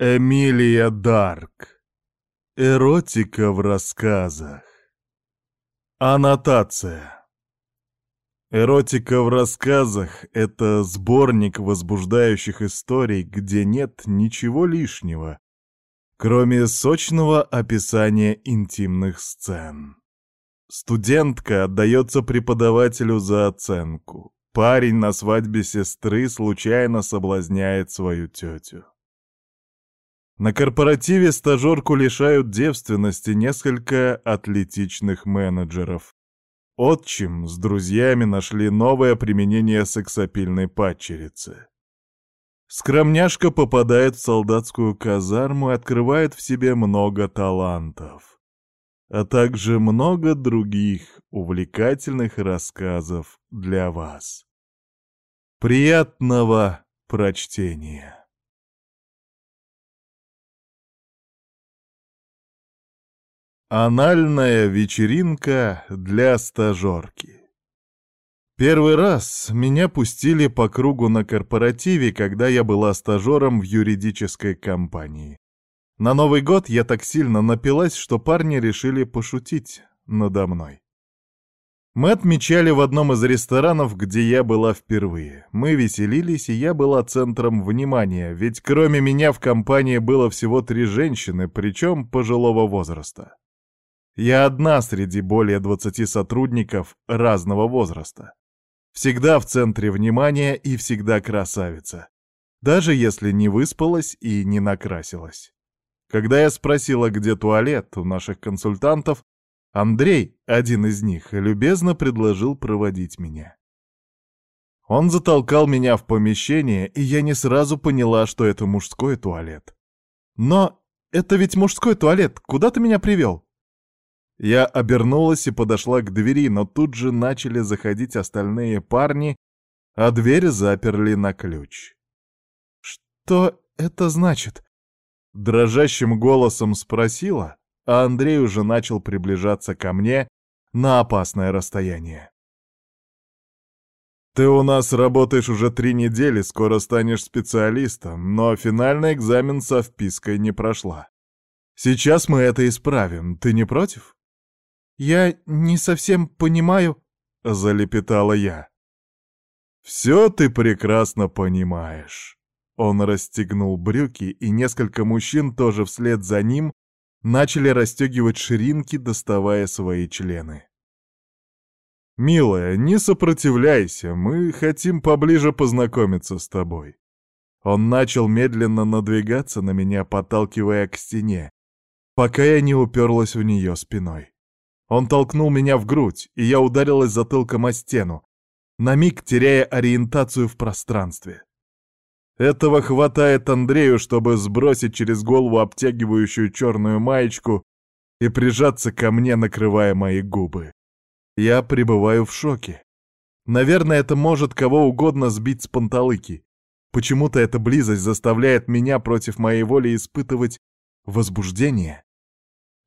Эмилия Дарк. Эротика в рассказах. Аннотация. Эротика в рассказах — это сборник возбуждающих историй, где нет ничего лишнего, кроме сочного описания интимных сцен. Студентка отдается преподавателю за оценку. Парень на свадьбе сестры случайно соблазняет свою тетю. На корпоративе стажерку лишают девственности несколько атлетичных менеджеров. Отчим с друзьями нашли новое применение сексапильной падчерицы. Скромняшка попадает в солдатскую казарму и открывает в себе много талантов, а также много других увлекательных рассказов для вас. Приятного прочтения! Анальная вечеринка для стажерки. Первый раз меня пустили по кругу на корпоративе, когда я была стажером в юридической компании. На Новый год я так сильно напилась, что парни решили пошутить надо мной. Мы отмечали в одном из ресторанов, где я была впервые. Мы веселились, и я была центром внимания, ведь кроме меня в компании было всего три женщины, причем пожилого возраста. Я одна среди более 20 сотрудников разного возраста. Всегда в центре внимания и всегда красавица. Даже если не выспалась и не накрасилась. Когда я спросила, где туалет у наших консультантов, Андрей, один из них, любезно предложил проводить меня. Он затолкал меня в помещение, и я не сразу поняла, что это мужской туалет. Но это ведь мужской туалет, куда ты меня привел? Я обернулась и подошла к двери, но тут же начали заходить остальные парни, а дверь заперли на ключ. «Что это значит?» Дрожащим голосом спросила, а Андрей уже начал приближаться ко мне на опасное расстояние. «Ты у нас работаешь уже три недели, скоро станешь специалистом, но финальный экзамен со впиской не прошла. Сейчас мы это исправим, ты не против?» «Я не совсем понимаю», — залепетала я. «Все ты прекрасно понимаешь». Он расстегнул брюки, и несколько мужчин тоже вслед за ним начали расстегивать ширинки, доставая свои члены. «Милая, не сопротивляйся, мы хотим поближе познакомиться с тобой». Он начал медленно надвигаться на меня, подталкивая к стене, пока я не уперлась в нее спиной. Он толкнул меня в грудь, и я ударилась затылком о стену, на миг теряя ориентацию в пространстве. Этого хватает Андрею, чтобы сбросить через голову обтягивающую черную маечку и прижаться ко мне, накрывая мои губы. Я пребываю в шоке. Наверное, это может кого угодно сбить с панталыки. Почему-то эта близость заставляет меня против моей воли испытывать возбуждение.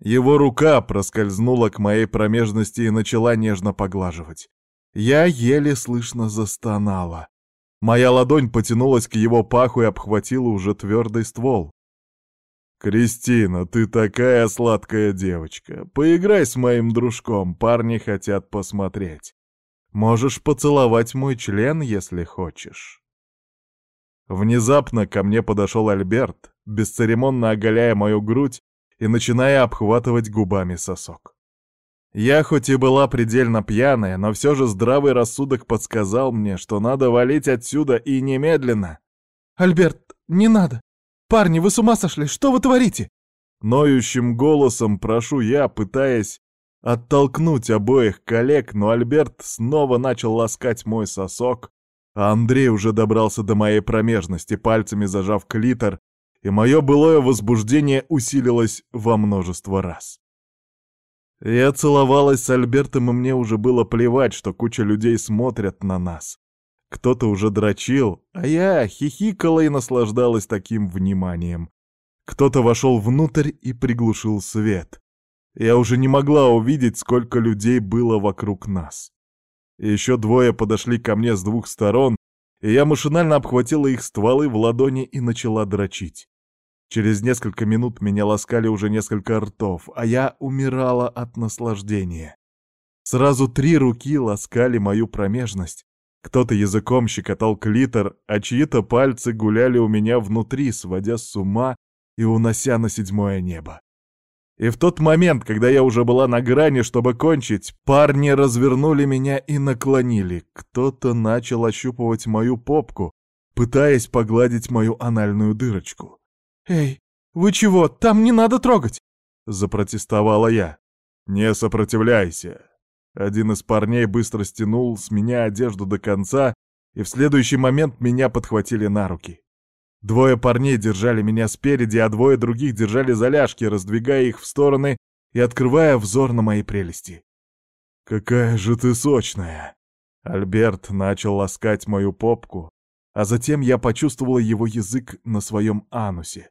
Его рука проскользнула к моей промежности и начала нежно поглаживать. Я еле слышно застонала. Моя ладонь потянулась к его паху и обхватила уже твердый ствол. «Кристина, ты такая сладкая девочка. Поиграй с моим дружком, парни хотят посмотреть. Можешь поцеловать мой член, если хочешь». Внезапно ко мне подошел Альберт, бесцеремонно оголяя мою грудь и начиная обхватывать губами сосок. Я хоть и была предельно пьяная, но все же здравый рассудок подсказал мне, что надо валить отсюда и немедленно. «Альберт, не надо! Парни, вы с ума сошли! Что вы творите?» Ноющим голосом прошу я, пытаясь оттолкнуть обоих коллег, но Альберт снова начал ласкать мой сосок, а Андрей уже добрался до моей промежности, пальцами зажав клитор и мое былое возбуждение усилилось во множество раз. Я целовалась с Альбертом, и мне уже было плевать, что куча людей смотрят на нас. Кто-то уже дрочил, а я хихикала и наслаждалась таким вниманием. Кто-то вошел внутрь и приглушил свет. Я уже не могла увидеть, сколько людей было вокруг нас. Еще двое подошли ко мне с двух сторон, и я машинально обхватила их стволы в ладони и начала дрочить. Через несколько минут меня ласкали уже несколько ртов, а я умирала от наслаждения. Сразу три руки ласкали мою промежность. Кто-то языком щекотал клитор, а чьи-то пальцы гуляли у меня внутри, сводя с ума и унося на седьмое небо. И в тот момент, когда я уже была на грани, чтобы кончить, парни развернули меня и наклонили. Кто-то начал ощупывать мою попку, пытаясь погладить мою анальную дырочку. «Эй, вы чего? Там не надо трогать!» — запротестовала я. «Не сопротивляйся!» Один из парней быстро стянул с меня одежду до конца, и в следующий момент меня подхватили на руки. Двое парней держали меня спереди, а двое других держали за ляжки, раздвигая их в стороны и открывая взор на мои прелести. «Какая же ты сочная!» Альберт начал ласкать мою попку, а затем я почувствовала его язык на своем анусе.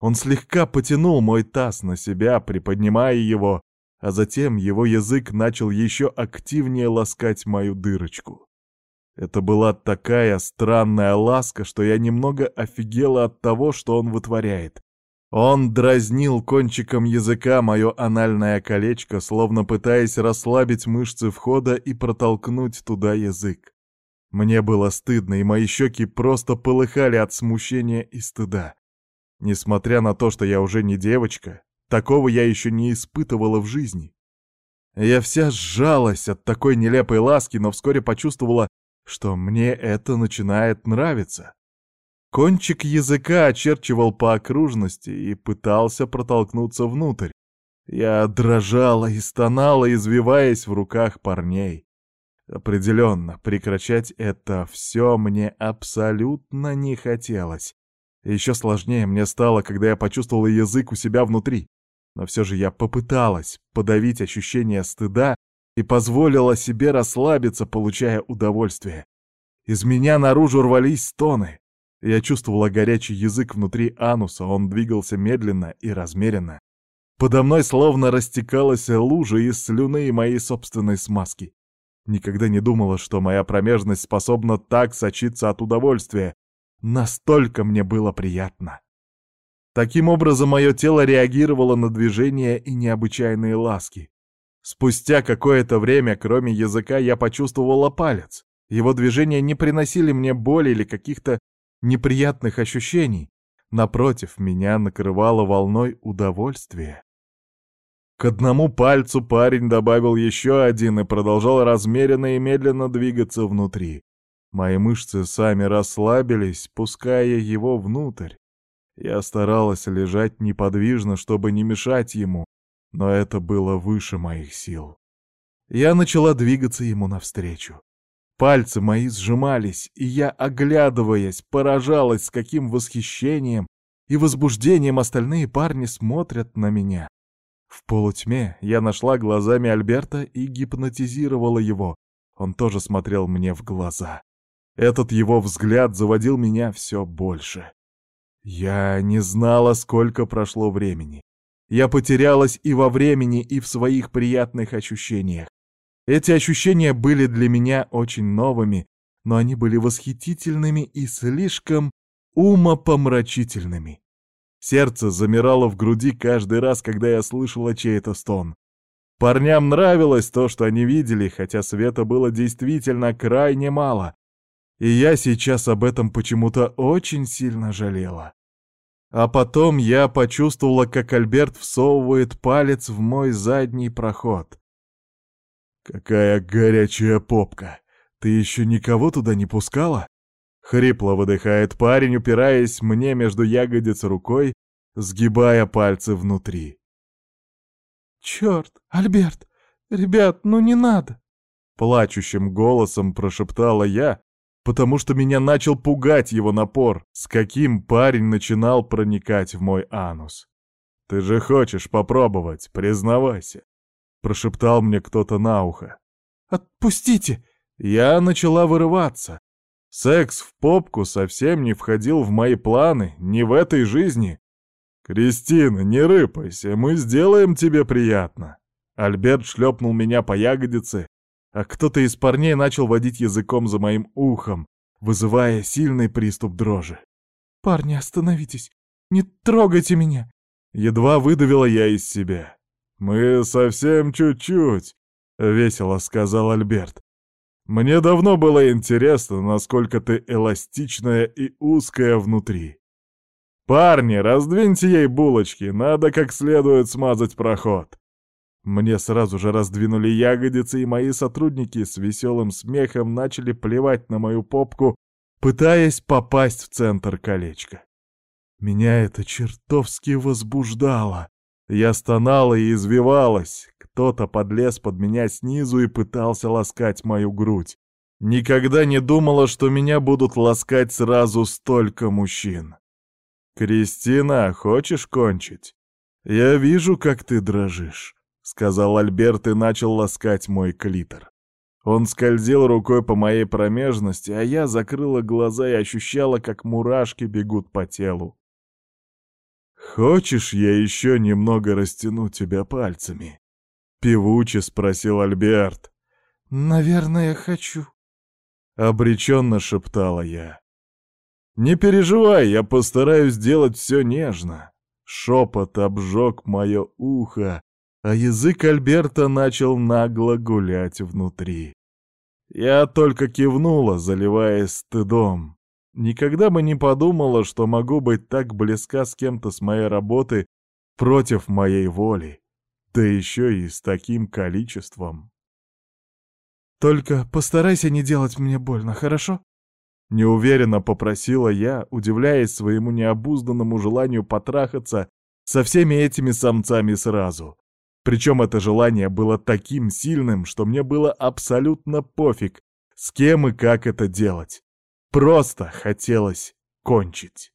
Он слегка потянул мой таз на себя, приподнимая его, а затем его язык начал еще активнее ласкать мою дырочку. Это была такая странная ласка, что я немного офигела от того, что он вытворяет. Он дразнил кончиком языка мое анальное колечко, словно пытаясь расслабить мышцы входа и протолкнуть туда язык. Мне было стыдно, и мои щеки просто полыхали от смущения и стыда. Несмотря на то, что я уже не девочка, такого я еще не испытывала в жизни. Я вся сжалась от такой нелепой ласки, но вскоре почувствовала, что мне это начинает нравиться. Кончик языка очерчивал по окружности и пытался протолкнуться внутрь. Я дрожала и стонала, извиваясь в руках парней. Определенно, прекращать это все мне абсолютно не хотелось. Еще сложнее мне стало, когда я почувствовала язык у себя внутри. Но все же я попыталась подавить ощущение стыда и позволила себе расслабиться, получая удовольствие. Из меня наружу рвались стоны. Я чувствовала горячий язык внутри ануса, он двигался медленно и размеренно. Подо мной словно растекалась лужа из слюны и моей собственной смазки. Никогда не думала, что моя промежность способна так сочиться от удовольствия. Настолько мне было приятно. Таким образом, мое тело реагировало на движения и необычайные ласки. Спустя какое-то время, кроме языка, я почувствовала палец. Его движения не приносили мне боли или каких-то неприятных ощущений. Напротив, меня накрывало волной удовольствия. К одному пальцу парень добавил еще один и продолжал размеренно и медленно двигаться внутри. Мои мышцы сами расслабились, пуская его внутрь. Я старалась лежать неподвижно, чтобы не мешать ему, но это было выше моих сил. Я начала двигаться ему навстречу. Пальцы мои сжимались, и я, оглядываясь, поражалась, с каким восхищением и возбуждением остальные парни смотрят на меня. В полутьме я нашла глазами Альберта и гипнотизировала его. Он тоже смотрел мне в глаза. Этот его взгляд заводил меня все больше. Я не знала, сколько прошло времени. Я потерялась и во времени, и в своих приятных ощущениях. Эти ощущения были для меня очень новыми, но они были восхитительными и слишком умопомрачительными. Сердце замирало в груди каждый раз, когда я слышала чей-то стон. Парням нравилось то, что они видели, хотя света было действительно крайне мало. И я сейчас об этом почему-то очень сильно жалела. А потом я почувствовала, как Альберт всовывает палец в мой задний проход. «Какая горячая попка! Ты еще никого туда не пускала?» Хрипло выдыхает парень, упираясь мне между ягодиц рукой, сгибая пальцы внутри. «Черт, Альберт! Ребят, ну не надо!» Плачущим голосом прошептала я, потому что меня начал пугать его напор, с каким парень начинал проникать в мой анус. «Ты же хочешь попробовать, признавайся», — прошептал мне кто-то на ухо. «Отпустите!» Я начала вырываться. Секс в попку совсем не входил в мои планы, не в этой жизни. «Кристина, не рыпайся, мы сделаем тебе приятно». Альберт шлепнул меня по ягодице, а кто-то из парней начал водить языком за моим ухом, вызывая сильный приступ дрожи. «Парни, остановитесь! Не трогайте меня!» Едва выдавила я из себя. «Мы совсем чуть-чуть», — весело сказал Альберт. «Мне давно было интересно, насколько ты эластичная и узкая внутри. Парни, раздвиньте ей булочки, надо как следует смазать проход». Мне сразу же раздвинули ягодицы, и мои сотрудники с веселым смехом начали плевать на мою попку, пытаясь попасть в центр колечка. Меня это чертовски возбуждало. Я стонала и извивалась. Кто-то подлез под меня снизу и пытался ласкать мою грудь. Никогда не думала, что меня будут ласкать сразу столько мужчин. «Кристина, хочешь кончить? Я вижу, как ты дрожишь. — сказал Альберт и начал ласкать мой клитор. Он скользил рукой по моей промежности, а я закрыла глаза и ощущала, как мурашки бегут по телу. «Хочешь, я еще немного растяну тебя пальцами?» — певуче спросил Альберт. «Наверное, хочу», — обреченно шептала я. «Не переживай, я постараюсь сделать все нежно». Шепот обжег мое ухо, а язык Альберта начал нагло гулять внутри. Я только кивнула, заливаясь стыдом. Никогда бы не подумала, что могу быть так близка с кем-то с моей работы против моей воли, да еще и с таким количеством. «Только постарайся не делать мне больно, хорошо?» Неуверенно попросила я, удивляясь своему необузданному желанию потрахаться со всеми этими самцами сразу. Причем это желание было таким сильным, что мне было абсолютно пофиг, с кем и как это делать. Просто хотелось кончить.